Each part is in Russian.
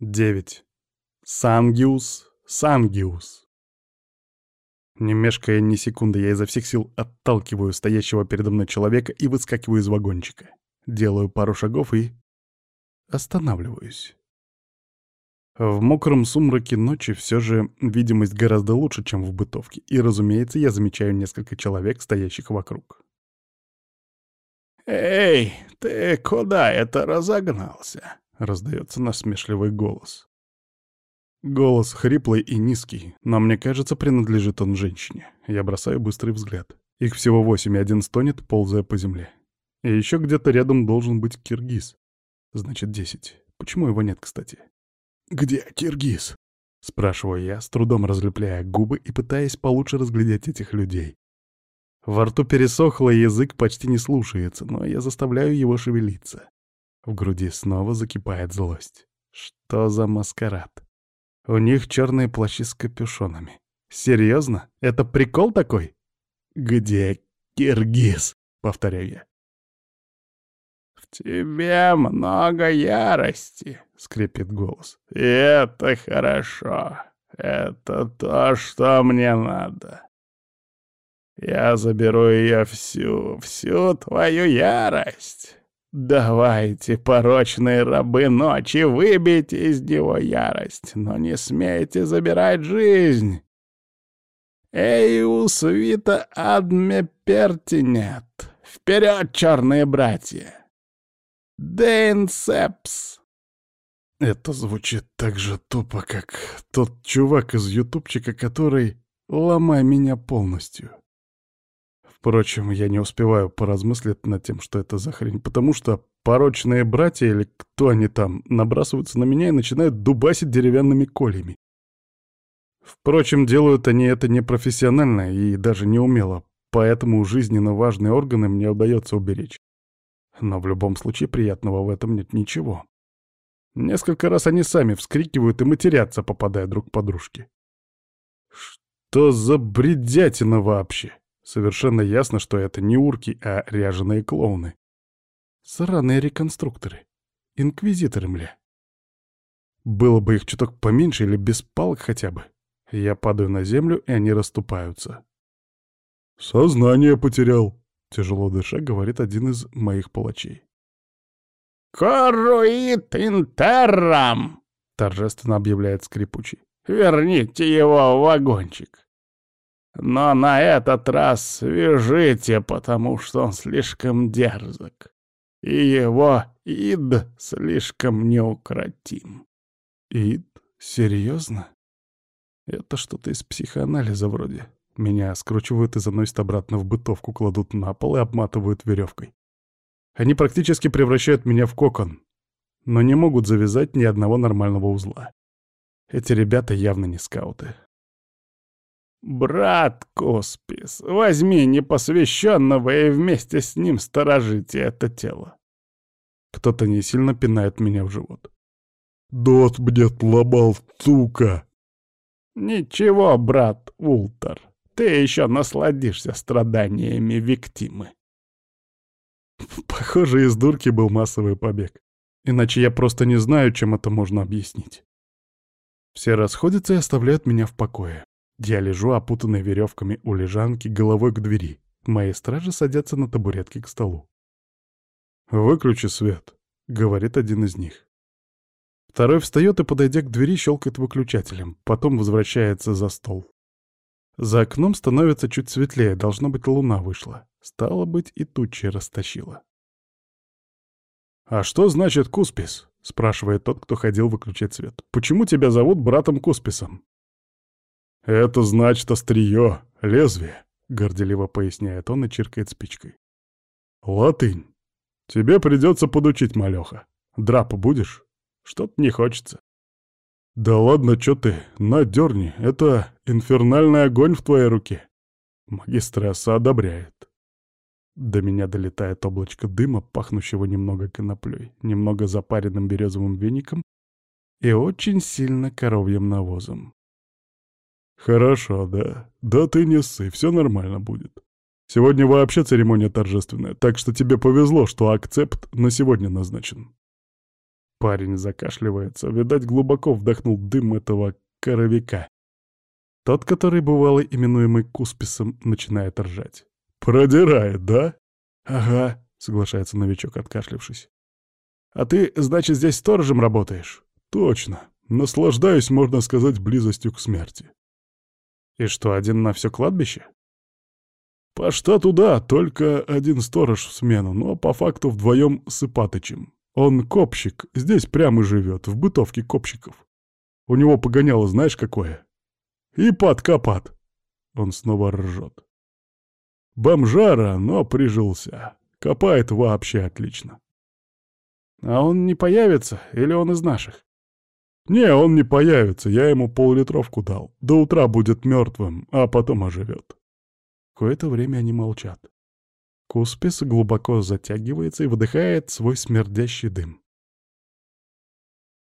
Девять. Сангиус, Сангиус. Не мешкая ни секунды, я изо всех сил отталкиваю стоящего передо мной человека и выскакиваю из вагончика. Делаю пару шагов и... останавливаюсь. В мокром сумраке ночи все же видимость гораздо лучше, чем в бытовке, и, разумеется, я замечаю несколько человек, стоящих вокруг. «Эй, ты куда это разогнался?» — раздается насмешливый голос. Голос хриплый и низкий, но мне кажется, принадлежит он женщине. Я бросаю быстрый взгляд. Их всего восемь, и один стонет, ползая по земле. И еще где-то рядом должен быть киргиз. Значит, десять. Почему его нет, кстати? «Где киргиз?» — спрашиваю я, с трудом разлепляя губы и пытаясь получше разглядеть этих людей. Во рту пересохло, язык почти не слушается, но я заставляю его шевелиться. В груди снова закипает злость. Что за маскарад? У них черные плащи с капюшонами. Серьезно? Это прикол такой? Где Киргиз? Повторяю я. «В тебе много ярости», — скрипит голос. «И это хорошо. Это то, что мне надо. Я заберу ее всю, всю твою ярость. «Давайте, порочные рабы ночи, выбейте из него ярость, но не смейте забирать жизнь!» «Эйус вита адме пертинет! Вперед, черные братья! Дейнсепс!» Это звучит так же тупо, как тот чувак из ютубчика, который «Ломай меня полностью». Впрочем, я не успеваю поразмыслить над тем, что это за хрень, потому что порочные братья или кто они там набрасываются на меня и начинают дубасить деревянными кольями. Впрочем, делают они это непрофессионально и даже неумело, поэтому жизненно важные органы мне удается уберечь. Но в любом случае приятного в этом нет ничего. Несколько раз они сами вскрикивают и матерятся, попадая друг по дружке. Что за бредятина вообще? Совершенно ясно, что это не урки, а ряженые клоуны. Сраные реконструкторы. Инквизиторы, мля. Было бы их чуток поменьше или без палок хотя бы. Я падаю на землю, и они расступаются. «Сознание потерял», — тяжело дыша, говорит один из моих палачей. «Коруит интеррам!» — торжественно объявляет скрипучий. «Верните его в вагончик!» Но на этот раз свяжите, потому что он слишком дерзок. И его ид слишком неукротим. Ид? Серьезно? Это что-то из психоанализа вроде. Меня скручивают и заносят обратно в бытовку, кладут на пол и обматывают веревкой. Они практически превращают меня в кокон, но не могут завязать ни одного нормального узла. Эти ребята явно не скауты. «Брат Коспис, возьми непосвященного и вместе с ним сторожите это тело». Кто-то не сильно пинает меня в живот. «Дот бдет лобал, сука!» «Ничего, брат Ултер, ты еще насладишься страданиями Виктимы». Похоже, из дурки был массовый побег. Иначе я просто не знаю, чем это можно объяснить. Все расходятся и оставляют меня в покое. Я лежу, опутанный веревками у лежанки, головой к двери. Мои стражи садятся на табуретки к столу. «Выключи свет», — говорит один из них. Второй встает и, подойдя к двери, щелкает выключателем, потом возвращается за стол. За окном становится чуть светлее, должно быть, луна вышла. Стало быть, и тучи растащила. «А что значит Куспис?» — спрашивает тот, кто ходил выключать свет. «Почему тебя зовут братом Кусписом?» «Это значит острие, лезвие», — горделиво поясняет он и чиркает спичкой. «Латынь. Тебе придется подучить, малеха. Драп будешь? Что-то не хочется». «Да ладно, чё ты, надерни, это инфернальный огонь в твоей руке». Магистресса одобряет. До меня долетает облачко дыма, пахнущего немного коноплей, немного запаренным березовым веником и очень сильно коровьим навозом. «Хорошо, да. Да ты не ссы, все нормально будет. Сегодня вообще церемония торжественная, так что тебе повезло, что акцепт на сегодня назначен». Парень закашливается, видать, глубоко вдохнул дым этого коровика. Тот, который бывалый, именуемый Кусписом, начинает ржать. «Продирает, да?» «Ага», — соглашается новичок, откашлившись. «А ты, значит, здесь сторожем работаешь?» «Точно. Наслаждаюсь, можно сказать, близостью к смерти». «И что, один на все кладбище?» «По штату да, только один сторож в смену, но по факту вдвоем с Ипатычем. Он копщик, здесь прямо живет, в бытовке копщиков. У него погоняло знаешь какое? Ипат-копат!» Он снова ржет. «Бомжара, но прижился. Копает вообще отлично». «А он не появится, или он из наших?» «Не, он не появится, я ему поллитровку дал. До утра будет мертвым, а потом оживет». Какое-то время они молчат. Куспис глубоко затягивается и выдыхает свой смердящий дым.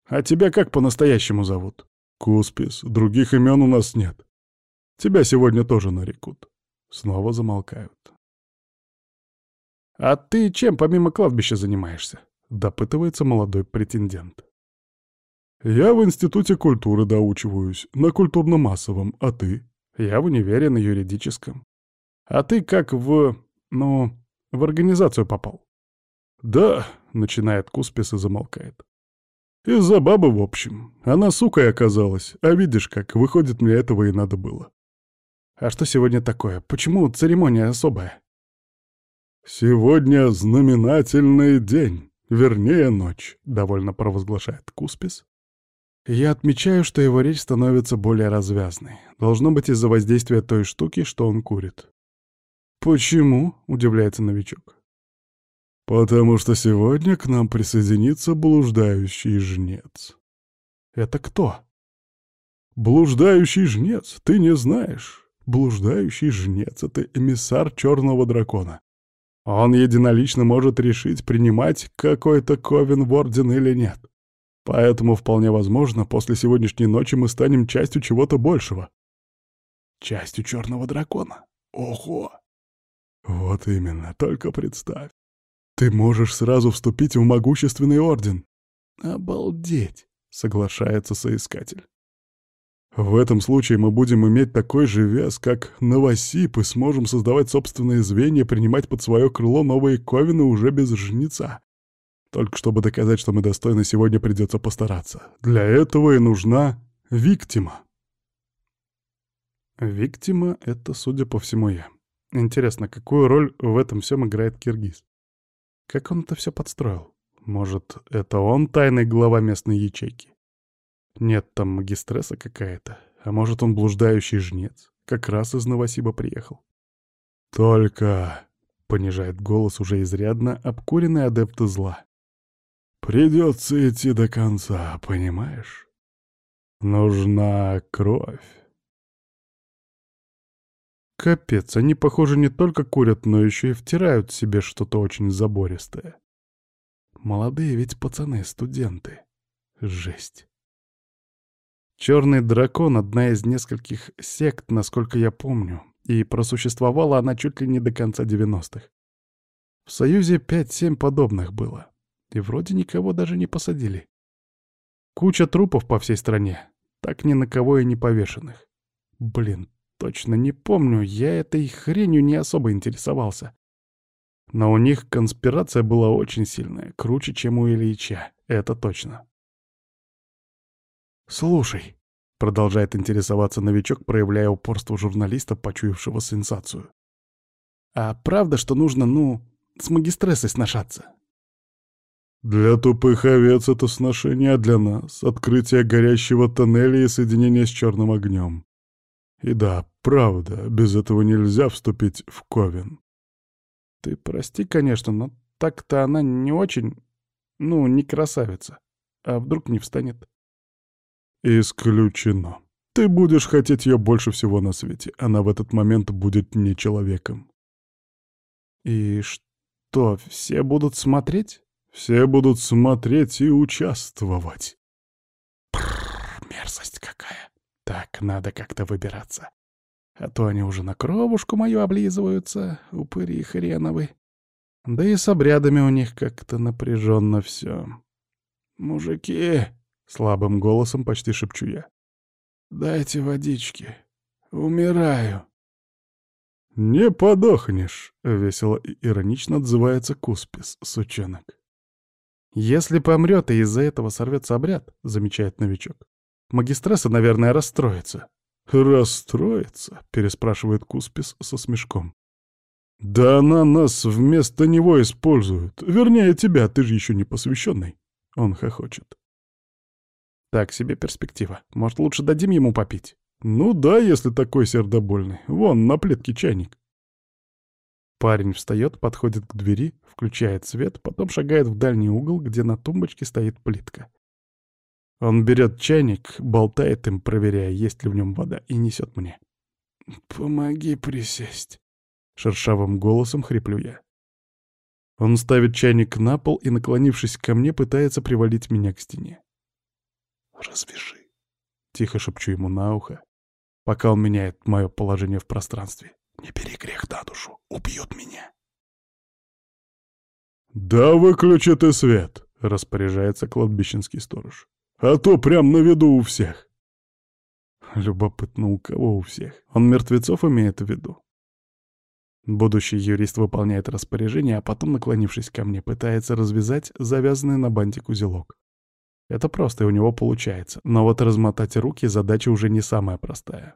«А тебя как по-настоящему зовут?» «Куспис. Других имен у нас нет. Тебя сегодня тоже нарекут». Снова замолкают. «А ты чем помимо кладбища занимаешься?» — допытывается молодой претендент. «Я в Институте культуры доучиваюсь, на культурно-массовом, а ты?» «Я в универе на юридическом. А ты как в... ну, в организацию попал?» «Да», — начинает Куспис и замолкает. «Из-за бабы, в общем. Она сукой оказалась, а видишь как, выходит, мне этого и надо было». «А что сегодня такое? Почему церемония особая?» «Сегодня знаменательный день, вернее, ночь», — довольно провозглашает Куспис. Я отмечаю, что его речь становится более развязной. Должно быть из-за воздействия той штуки, что он курит. «Почему?» — удивляется новичок. «Потому что сегодня к нам присоединится блуждающий жнец». «Это кто?» «Блуждающий жнец, ты не знаешь. Блуждающий жнец — это эмиссар черного дракона. Он единолично может решить, принимать какой-то ковен в орден или нет. Поэтому вполне возможно, после сегодняшней ночи мы станем частью чего-то большего. Частью черного дракона. Ого! Вот именно, только представь. Ты можешь сразу вступить в могущественный орден. Обалдеть, соглашается соискатель. В этом случае мы будем иметь такой же вес, как новосип, и сможем создавать собственные звенья, принимать под свое крыло новые ковины уже без жнеца. Только чтобы доказать, что мы достойны, сегодня придется постараться. Для этого и нужна виктима. Виктима — это, судя по всему, я. Интересно, какую роль в этом всем играет Киргиз? Как он это все подстроил? Может, это он тайный глава местной ячейки? Нет, там магистресса какая-то. А может, он блуждающий жнец? Как раз из Новосиба приехал. Только... Понижает голос уже изрядно обкуренный адепт зла. Придется идти до конца, понимаешь? Нужна кровь. Капец, они, похоже, не только курят, но еще и втирают себе что-то очень забористое. Молодые ведь пацаны, студенты. Жесть. Черный дракон — одна из нескольких сект, насколько я помню, и просуществовала она чуть ли не до конца 90-х. В Союзе 5-7 подобных было, и вроде никого даже не посадили. Куча трупов по всей стране, так ни на кого и не повешенных. Блин, Точно не помню, я этой хренью не особо интересовался. Но у них конспирация была очень сильная, круче, чем у Ильича, это точно. «Слушай», — продолжает интересоваться новичок, проявляя упорство журналиста, почуявшего сенсацию. «А правда, что нужно, ну, с магистрессой сношаться?» «Для тупых овец это сношение, а для нас — открытие горящего тоннеля и соединение с черным огнем. И да, правда, без этого нельзя вступить в Ковен. Ты прости, конечно, но так-то она не очень... Ну, не красавица. А вдруг не встанет? Исключено. Ты будешь хотеть ее больше всего на свете. Она в этот момент будет не человеком. И что, все будут смотреть? Все будут смотреть и участвовать. Прррр, мерзость какая. Так, надо как-то выбираться. А то они уже на кровушку мою облизываются, упыри хреновы. Да и с обрядами у них как-то напряженно все. «Мужики!» — слабым голосом почти шепчу я. «Дайте водички. Умираю». «Не подохнешь», — весело и иронично отзывается Куспис, сучонок. «Если помрет и из-за этого сорвется обряд», — замечает новичок, — «магистресса, наверное, расстроится». «Расстроится?» — переспрашивает Куспис со смешком. «Да она нас вместо него использует. Вернее, тебя, ты же еще не посвященный». Он хохочет. «Так себе перспектива. Может, лучше дадим ему попить?» «Ну да, если такой сердобольный. Вон, на плитке чайник». Парень встает, подходит к двери, включает свет, потом шагает в дальний угол, где на тумбочке стоит плитка. Он берет чайник, болтает им, проверяя, есть ли в нем вода, и несет мне. «Помоги присесть», — шершавым голосом хриплю я. Он ставит чайник на пол и, наклонившись ко мне, пытается привалить меня к стене. «Развяжи», — тихо шепчу ему на ухо, пока он меняет мое положение в пространстве. «Не бери грех на душу, убьет меня». «Да выключи ты свет», — распоряжается кладбищенский сторож. «А то прям на виду у всех». Любопытно, у кого у всех. Он мертвецов имеет в виду. Будущий юрист выполняет распоряжение, а потом, наклонившись ко мне, пытается развязать завязанный на бантик узелок. Это просто, и у него получается. Но вот размотать руки задача уже не самая простая.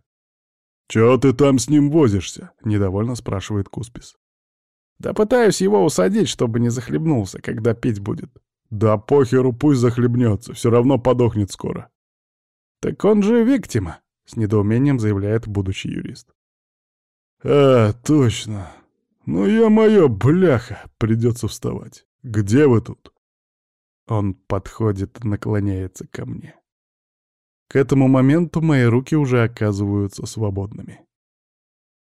«Чё ты там с ним возишься?» — недовольно спрашивает Куспис. «Да пытаюсь его усадить, чтобы не захлебнулся, когда пить будет». «Да похеру, пусть захлебнется, все равно подохнет скоро». «Так он же виктима», — с недоумением заявляет будущий юрист. «А, точно. Ну, я-моё, бляха, придется вставать. Где вы тут?» Он подходит, наклоняется ко мне. К этому моменту мои руки уже оказываются свободными.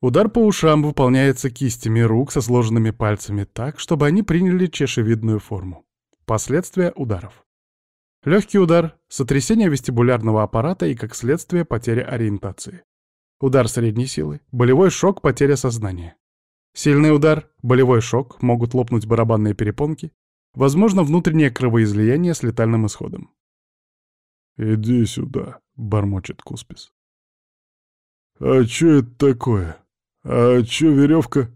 Удар по ушам выполняется кистями рук со сложенными пальцами так, чтобы они приняли чешевидную форму. Последствия ударов. Легкий удар, сотрясение вестибулярного аппарата и, как следствие, потеря ориентации. Удар средней силы, болевой шок, потеря сознания. Сильный удар, болевой шок, могут лопнуть барабанные перепонки, возможно внутреннее кровоизлияние с летальным исходом. «Иди сюда», — бормочет Куспис. «А чё это такое? А чё веревка?»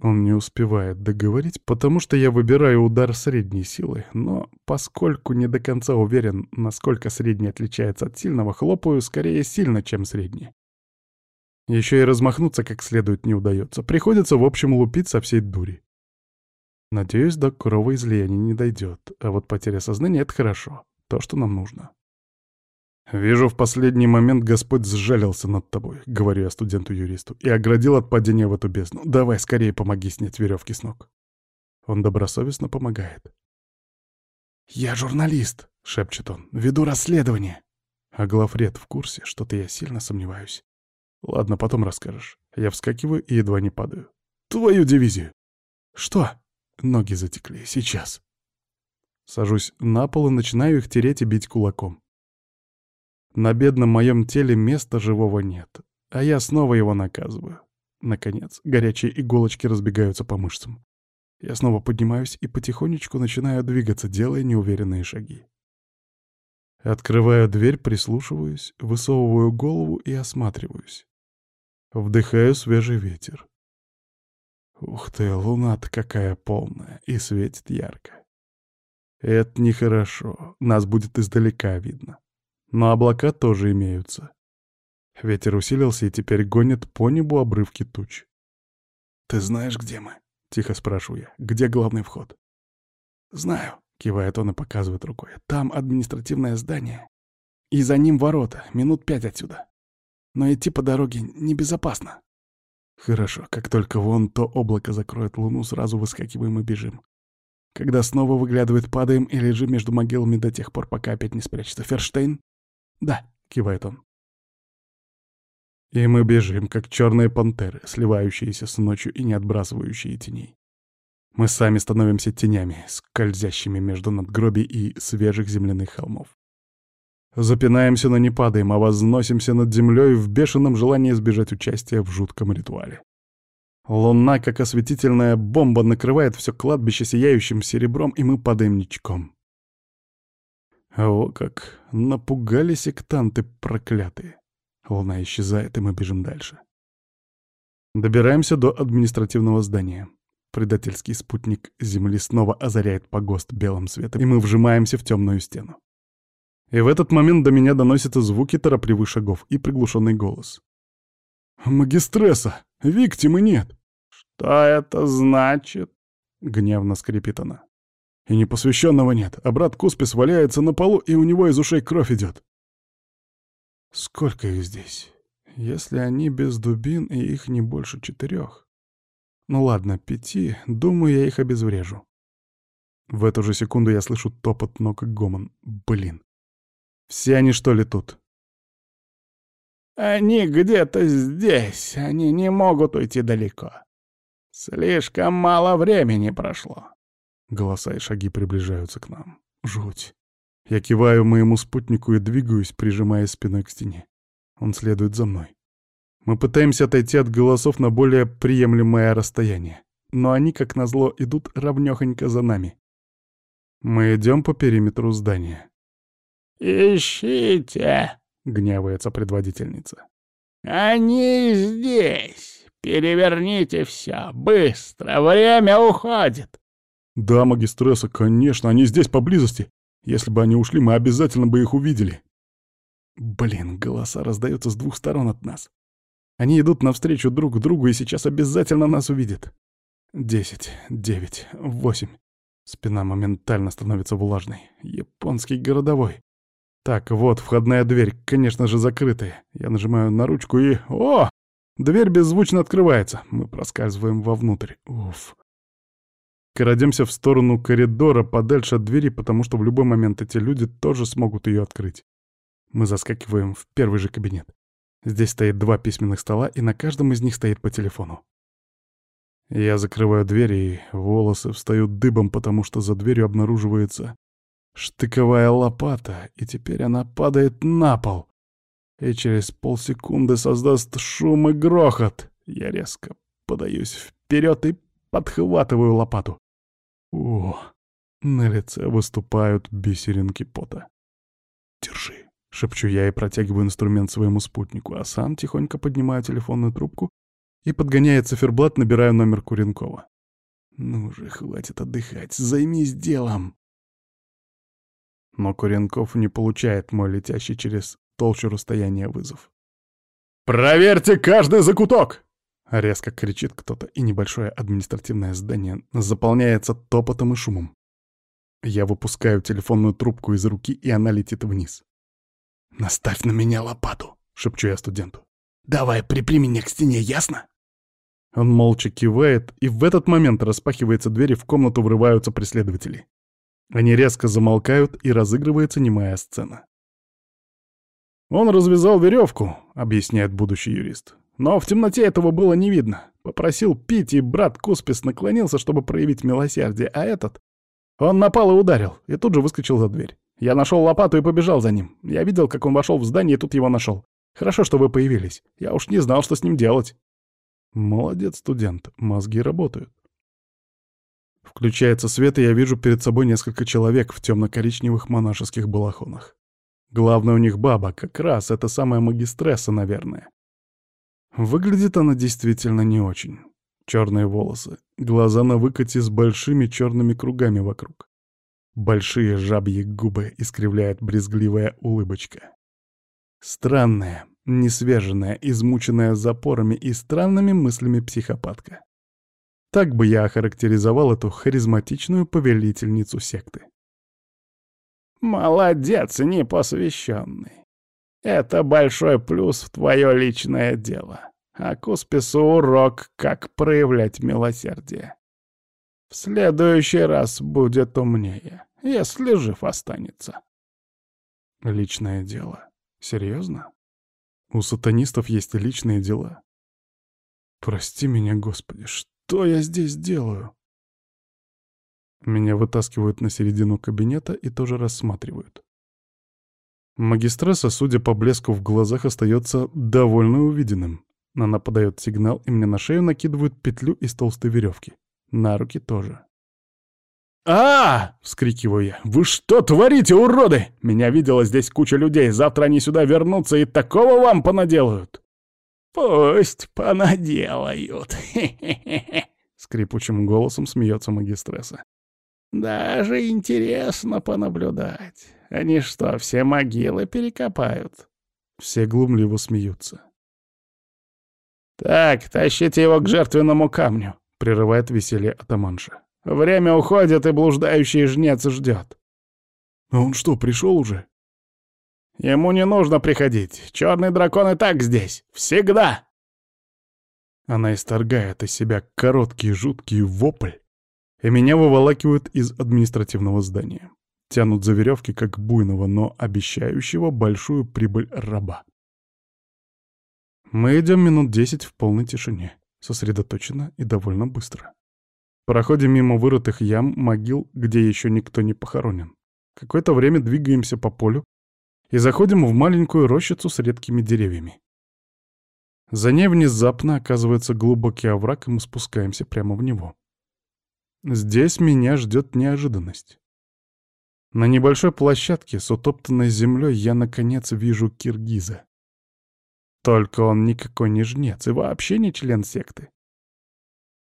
Он не успевает договорить, потому что я выбираю удар средней силы, но поскольку не до конца уверен, насколько средний отличается от сильного, хлопаю скорее сильно, чем средний. Еще и размахнуться как следует не удается, приходится в общем лупить со всей дури. Надеюсь, до кровоизлияния не дойдет, а вот потеря сознания — это хорошо, то, что нам нужно. «Вижу, в последний момент Господь сжалился над тобой», — говорю я студенту-юристу, «и оградил от падения в эту бездну. Давай скорее помоги снять веревки с ног». Он добросовестно помогает. «Я журналист», — шепчет он, — «веду расследование». А главред в курсе, что-то я сильно сомневаюсь. Ладно, потом расскажешь. Я вскакиваю и едва не падаю. «Твою дивизию!» «Что?» Ноги затекли. Сейчас. Сажусь на пол и начинаю их тереть и бить кулаком. На бедном моем теле места живого нет, а я снова его наказываю. Наконец, горячие иголочки разбегаются по мышцам. Я снова поднимаюсь и потихонечку начинаю двигаться, делая неуверенные шаги. Открываю дверь, прислушиваюсь, высовываю голову и осматриваюсь. Вдыхаю свежий ветер. Ух ты, луна-то какая полная и светит ярко. Это нехорошо, нас будет издалека видно. Но облака тоже имеются. Ветер усилился и теперь гонит по небу обрывки туч. «Ты знаешь, где мы?» — тихо спрашиваю я. «Где главный вход?» «Знаю», — кивает он и показывает рукой. «Там административное здание. И за ним ворота, минут пять отсюда. Но идти по дороге небезопасно». «Хорошо, как только вон то облако закроет луну, сразу выскакиваем и бежим. Когда снова выглядывает, падаем и лежим между могилами до тех пор, пока опять не спрячется. Ферштейн?» «Да», — кивает он. И мы бежим, как черные пантеры, сливающиеся с ночью и не отбрасывающие теней. Мы сами становимся тенями, скользящими между надгробий и свежих земляных холмов. Запинаемся, но не падаем, а возносимся над землей в бешеном желании избежать участия в жутком ритуале. Луна, как осветительная бомба, накрывает все кладбище сияющим серебром, и мы падаем ничком. О, как напугали сектанты проклятые. Луна исчезает, и мы бежим дальше. Добираемся до административного здания. Предательский спутник Земли снова озаряет погост белым светом, и мы вжимаемся в темную стену. И в этот момент до меня доносятся звуки торопливых шагов и приглушенный голос. «Магистресса! Виктимы нет!» «Что это значит?» — гневно скрипит она. «И непосвященного нет, а брат Куспис валяется на полу, и у него из ушей кровь идет». «Сколько их здесь? Если они без дубин, и их не больше четырех. Ну ладно, пяти, думаю, я их обезврежу. В эту же секунду я слышу топот ног и гомон. Блин. Все они что ли тут? Они где-то здесь, они не могут уйти далеко. Слишком мало времени прошло. Голоса и шаги приближаются к нам. Жуть. Я киваю моему спутнику и двигаюсь, прижимая спиной к стене. Он следует за мной. Мы пытаемся отойти от голосов на более приемлемое расстояние, но они, как назло, идут равнёхонько за нами. Мы идем по периметру здания. «Ищите!» — гневается предводительница. «Они здесь! Переверните все! Быстро! Время уходит!» «Да, магистресса, конечно, они здесь поблизости. Если бы они ушли, мы обязательно бы их увидели». Блин, голоса раздаются с двух сторон от нас. Они идут навстречу друг другу и сейчас обязательно нас увидят. Десять, девять, восемь. Спина моментально становится влажной. Японский городовой. Так, вот входная дверь, конечно же, закрытая. Я нажимаю на ручку и... О! Дверь беззвучно открывается. Мы проскальзываем вовнутрь. Уф. Крадемся в сторону коридора, подальше от двери, потому что в любой момент эти люди тоже смогут ее открыть. Мы заскакиваем в первый же кабинет. Здесь стоит два письменных стола, и на каждом из них стоит по телефону. Я закрываю дверь, и волосы встают дыбом, потому что за дверью обнаруживается штыковая лопата, и теперь она падает на пол. И через полсекунды создаст шум и грохот. Я резко подаюсь вперед и подхватываю лопату. О, на лице выступают бисеринки пота. Держи. Шепчу я и протягиваю инструмент своему спутнику, а сам тихонько поднимаю телефонную трубку и, подгоняя циферблат, набираю номер Куренкова. «Ну же, хватит отдыхать, займись делом!» Но Куренков не получает мой летящий через толщу расстояния вызов. «Проверьте каждый закуток!» Резко кричит кто-то, и небольшое административное здание заполняется топотом и шумом. Я выпускаю телефонную трубку из руки, и она летит вниз. «Наставь на меня лопату», — шепчу я студенту. «Давай, припри меня к стене, ясно?» Он молча кивает, и в этот момент распахивается дверь, и в комнату врываются преследователи. Они резко замолкают, и разыгрывается немая сцена. «Он развязал веревку», — объясняет будущий юрист. «Но в темноте этого было не видно. Попросил пить, и брат Куспис наклонился, чтобы проявить милосердие, а этот... Он напал и ударил, и тут же выскочил за дверь. Я нашел лопату и побежал за ним. Я видел, как он вошел в здание, и тут его нашел. Хорошо, что вы появились. Я уж не знал, что с ним делать. Молодец, студент. Мозги работают. Включается свет, и я вижу перед собой несколько человек в темно-коричневых монашеских балахонах. Главное у них баба, как раз, это самая магистресса, наверное. Выглядит она действительно не очень. Черные волосы, глаза на выкате с большими черными кругами вокруг. Большие жабьи губы искривляет брезгливая улыбочка. Странная, несвеженная, измученная запорами и странными мыслями психопатка. Так бы я охарактеризовал эту харизматичную повелительницу секты. «Молодец, непосвященный. Это большой плюс в твое личное дело. А Куспису урок, как проявлять милосердие. В следующий раз будет умнее если жив останется. Личное дело. Серьезно? У сатанистов есть личные дела. Прости меня, Господи, что я здесь делаю? Меня вытаскивают на середину кабинета и тоже рассматривают. Магистресса, судя по блеску в глазах, остается довольно увиденным. Она подает сигнал, и мне на шею накидывают петлю из толстой веревки. На руки тоже. а, вскрикиваю я. «Вы что творите, уроды? Меня видела здесь куча людей. Завтра они сюда вернутся и такого вам понаделают!» «Пусть понаделают!» Скрипучим голосом смеется магистресса. «Даже интересно понаблюдать. Они что, все могилы перекопают?» Все глумливо смеются. «Так, тащите его к жертвенному камню», — прерывает веселье атаманша. Время уходит, и блуждающий жнец ждет. А он что, пришел уже? Ему не нужно приходить. Черный дракон и так здесь. Всегда. Она исторгает из себя короткий жуткий вопль, и меня выволакивают из административного здания. Тянут за веревки, как буйного, но обещающего большую прибыль раба. Мы идем минут десять в полной тишине, сосредоточенно и довольно быстро. Проходим мимо вырытых ям, могил, где еще никто не похоронен. Какое-то время двигаемся по полю и заходим в маленькую рощицу с редкими деревьями. За ней внезапно оказывается глубокий овраг, и мы спускаемся прямо в него. Здесь меня ждет неожиданность. На небольшой площадке с утоптанной землей я наконец вижу киргиза. Только он никакой не жнец и вообще не член секты.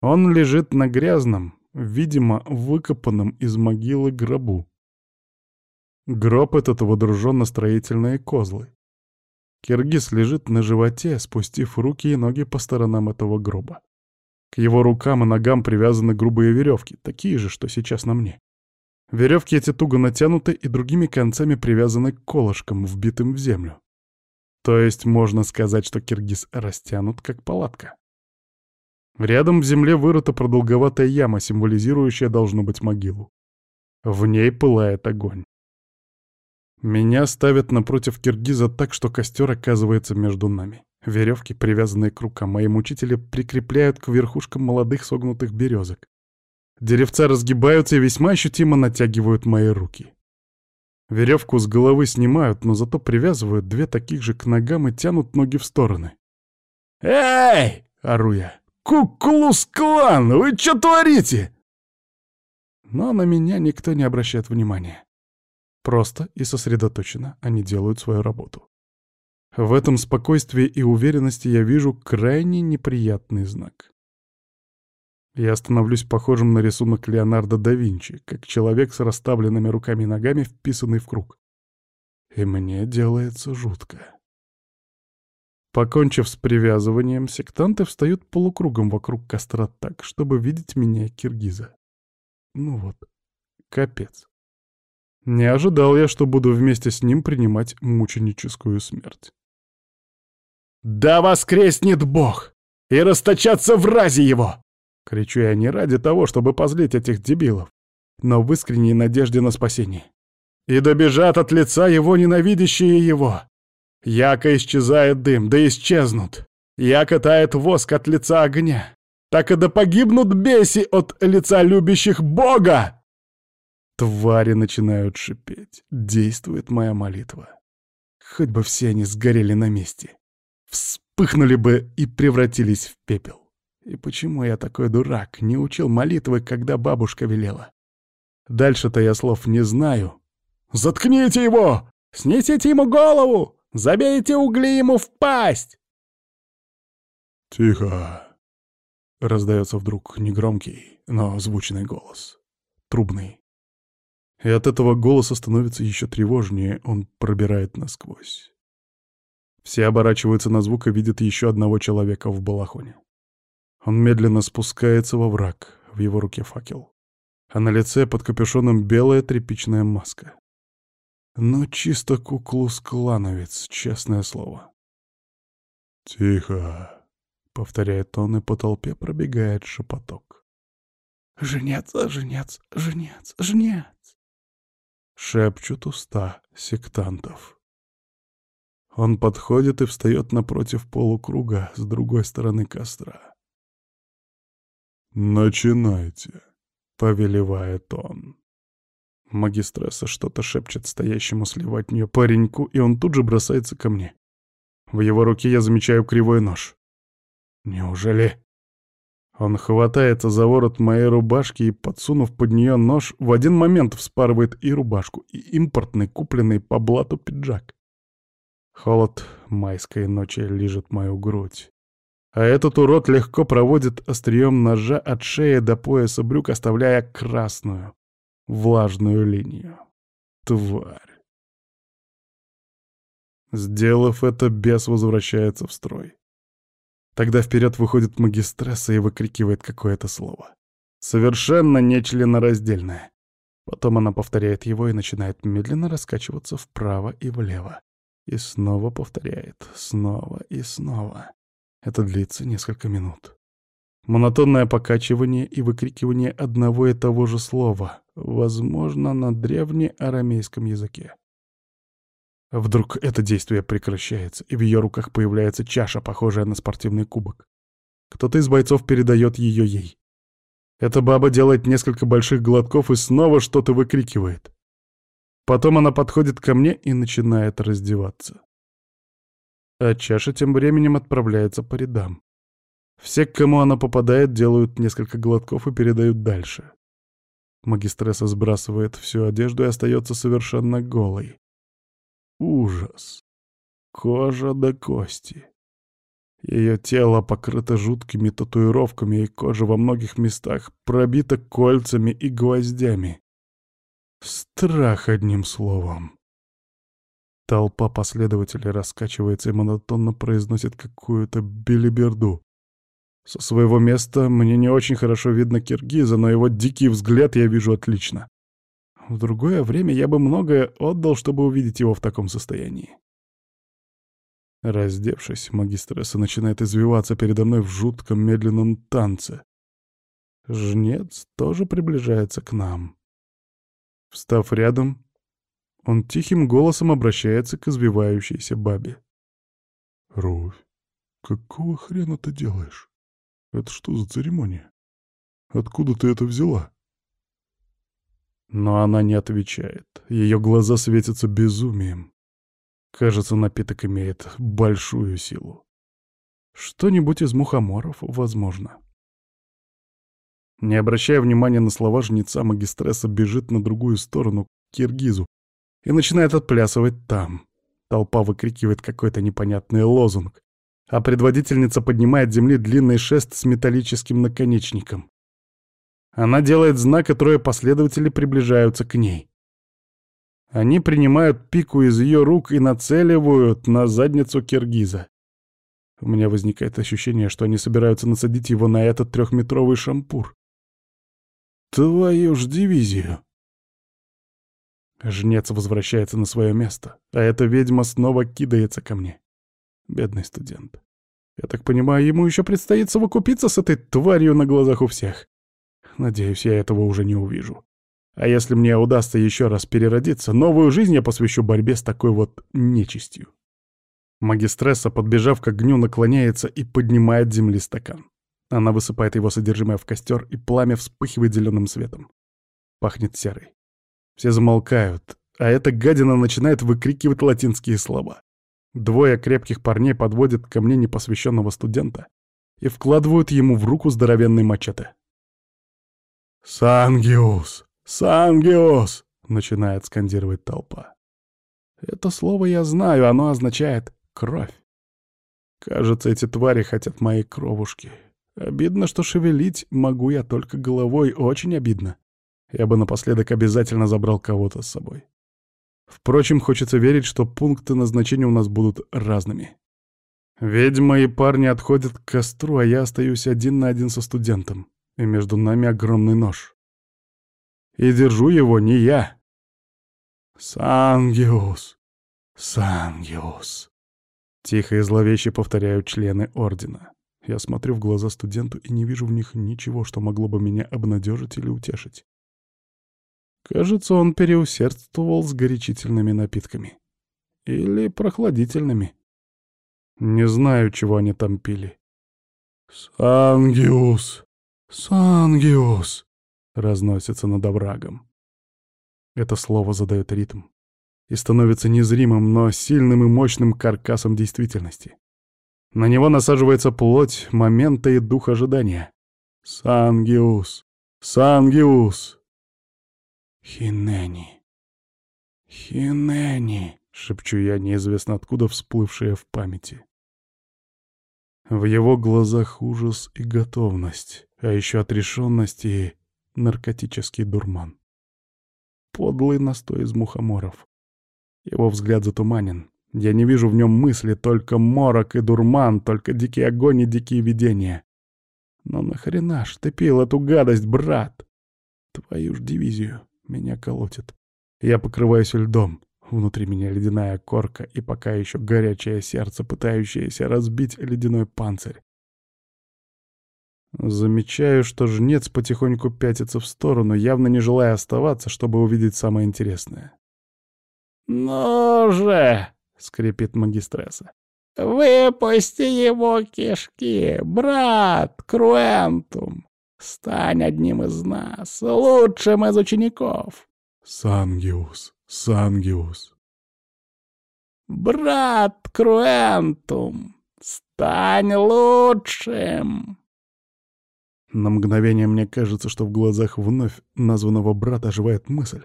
Он лежит на грязном, видимо, выкопанном из могилы гробу. Гроб этот водружен на строительные козлы. Киргиз лежит на животе, спустив руки и ноги по сторонам этого гроба. К его рукам и ногам привязаны грубые веревки, такие же, что сейчас на мне. Веревки эти туго натянуты и другими концами привязаны к колышкам, вбитым в землю. То есть можно сказать, что киргиз растянут, как палатка. Рядом в земле вырыта продолговатая яма, символизирующая, должно быть, могилу. В ней пылает огонь. Меня ставят напротив киргиза так, что костер оказывается между нами. Веревки, привязанные к рукам, мои мучители прикрепляют к верхушкам молодых согнутых березок. Деревца разгибаются и весьма ощутимо натягивают мои руки. Веревку с головы снимают, но зато привязывают две таких же к ногам и тянут ноги в стороны. «Эй!» — ору я. «Куклус-клан! Вы что творите?» Но на меня никто не обращает внимания. Просто и сосредоточенно они делают свою работу. В этом спокойствии и уверенности я вижу крайне неприятный знак. Я становлюсь похожим на рисунок Леонардо да Винчи, как человек с расставленными руками и ногами, вписанный в круг. И мне делается жутко. Покончив с привязыванием, сектанты встают полукругом вокруг костра так, чтобы видеть меня киргиза. Ну вот, капец. Не ожидал я, что буду вместе с ним принимать мученическую смерть. «Да воскреснет Бог! И расточаться в разе его!» Кричу я не ради того, чтобы позлить этих дебилов, но в искренней надежде на спасение. И добежат от лица его ненавидящие его, Яко исчезает дым, да исчезнут. Яко тает воск от лица огня. Так и да погибнут беси от лица любящих Бога!» Твари начинают шипеть. Действует моя молитва. Хоть бы все они сгорели на месте. Вспыхнули бы и превратились в пепел. И почему я такой дурак, не учил молитвы, когда бабушка велела? Дальше-то я слов не знаю. «Заткните его! Снесите ему голову!» Забейте угли ему в пасть!» «Тихо!» — раздается вдруг негромкий, но звучный голос. Трубный. И от этого голоса становится еще тревожнее, он пробирает насквозь. Все оборачиваются на звук и видят еще одного человека в балахоне. Он медленно спускается во враг, в его руке факел. А на лице под капюшоном белая тряпичная маска. Ну, чисто куклус-клановец, честное слово. «Тихо», — повторяет он, и по толпе пробегает шепоток. «Жнец, жнец, жнец, жнец!» Шепчут уста сектантов. Он подходит и встает напротив полукруга с другой стороны костра. «Начинайте», — повелевает он. Магистресса что-то шепчет стоящему слева от нее пареньку, и он тут же бросается ко мне. В его руке я замечаю кривой нож. Неужели... Он хватается за ворот моей рубашки и, подсунув под нее нож, в один момент вспарывает и рубашку, и импортный, купленный по блату пиджак. Холод майской ночи лижет мою грудь. А этот урод легко проводит острием ножа от шеи до пояса брюк, оставляя красную, влажную линию. Тварь. Сделав это, бес возвращается в строй. Тогда вперед выходит магистресса и выкрикивает какое-то слово. Совершенно нечленораздельное. Потом она повторяет его и начинает медленно раскачиваться вправо и влево. И снова повторяет, снова и снова. Это длится несколько минут. Монотонное покачивание и выкрикивание одного и того же слова, возможно, на древнеарамейском языке. Вдруг это действие прекращается, и в ее руках появляется чаша, похожая на спортивный кубок. Кто-то из бойцов передает ее ей. Эта баба делает несколько больших глотков и снова что-то выкрикивает. Потом она подходит ко мне и начинает раздеваться. А чаша тем временем отправляется по рядам. Все, к кому она попадает, делают несколько глотков и передают дальше. Магистресса сбрасывает всю одежду и остается совершенно голой. Ужас. Кожа до кости. Ее тело покрыто жуткими татуировками, и кожа во многих местах пробита кольцами и гвоздями. Страх одним словом. Толпа последователей раскачивается и монотонно произносит какую-то белиберду. Со своего места мне не очень хорошо видно киргиза, но его дикий взгляд я вижу отлично. В другое время я бы многое отдал, чтобы увидеть его в таком состоянии. Раздевшись, магистресса начинает извиваться передо мной в жутком медленном танце. Жнец тоже приближается к нам. Встав рядом, он тихим голосом обращается к извивающейся бабе. «Руфь, какого хрена ты делаешь? Это что за церемония? Откуда ты это взяла?» Но она не отвечает. Ее глаза светятся безумием. Кажется, напиток имеет большую силу. Что-нибудь из мухоморов, возможно. Не обращая внимания на слова жнеца, магистресса бежит на другую сторону, к киргизу, и начинает отплясывать там. Толпа выкрикивает какой-то непонятный лозунг, а предводительница поднимает с земли длинный шест с металлическим наконечником. Она делает знак, и трое последователей приближаются к ней. Они принимают пику из ее рук и нацеливают на задницу киргиза. У меня возникает ощущение, что они собираются насадить его на этот трехметровый шампур. Твою ж дивизию! Жнец возвращается на свое место, а эта ведьма снова кидается ко мне. Бедный студент. Я так понимаю, ему еще предстоит совокупиться с этой тварью на глазах у всех. Надеюсь, я этого уже не увижу. А если мне удастся еще раз переродиться, новую жизнь я посвящу борьбе с такой вот нечистью. Магистресса, подбежав к огню, наклоняется и поднимает земли стакан. Она высыпает его содержимое в костер, и пламя вспыхивает зеленым светом. Пахнет серой. Все замолкают, а эта гадина начинает выкрикивать латинские слова. Двое крепких парней подводят ко мне непосвященного студента и вкладывают ему в руку здоровенный мачете. «Сангиус! Сангиус!» — начинает скандировать толпа. Это слово я знаю, оно означает «кровь». Кажется, эти твари хотят моей кровушки. Обидно, что шевелить могу я только головой, очень обидно. Я бы напоследок обязательно забрал кого-то с собой. Впрочем, хочется верить, что пункты назначения у нас будут разными. Ведьма и парни отходят к костру, а я остаюсь один на один со студентом и между нами огромный нож. И держу его не я. «Сангиус! Сангиус!» Тихо и зловеще повторяют члены Ордена. Я смотрю в глаза студенту и не вижу в них ничего, что могло бы меня обнадежить или утешить. Кажется, он переусердствовал с горячительными напитками. Или прохладительными. Не знаю, чего они там пили. «Сангиус!» «Сангиус!» — разносится над оврагом. Это слово задает ритм и становится незримым, но сильным и мощным каркасом действительности. На него насаживается плоть момента и дух ожидания. Сангиус! Сангиус!» «Хинени! Хинени!» — шепчу я, неизвестно откуда всплывшее в памяти. В его глазах ужас и готовность, а еще отрешенность и наркотический дурман. Подлый настой из мухоморов. Его взгляд затуманен. Я не вижу в нем мысли, только морок и дурман, только дикий огонь и дикие видения. Но нахрена ж ты пил эту гадость, брат? Твою ж дивизию. Меня колотит. Я покрываюсь льдом. Внутри меня ледяная корка и пока еще горячее сердце, пытающееся разбить ледяной панцирь. Замечаю, что жнец потихоньку пятится в сторону, явно не желая оставаться, чтобы увидеть самое интересное. «Ну же!» — скрипит магистресса. «Выпусти его кишки, брат Круэнтум! Стань одним из нас, лучшим из учеников!» «Сангиус, Сангиус!» «Брат Круэнтум, стань лучшим!» На мгновение мне кажется, что в глазах вновь названного брата оживает мысль.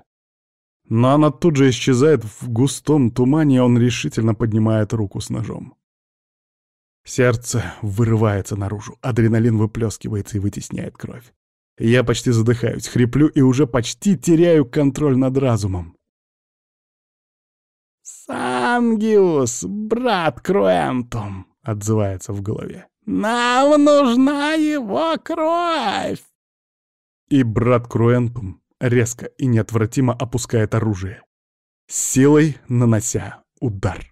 Но она тут же исчезает в густом тумане, и он решительно поднимает руку с ножом. Сердце вырывается наружу, адреналин выплескивается и вытесняет кровь. Я почти задыхаюсь, хриплю и уже почти теряю контроль над разумом. «Сангиус, брат Круэнтум!» — отзывается в голове. «Нам нужна его кровь!» И брат Круэнтум резко и неотвратимо опускает оружие, силой нанося удар.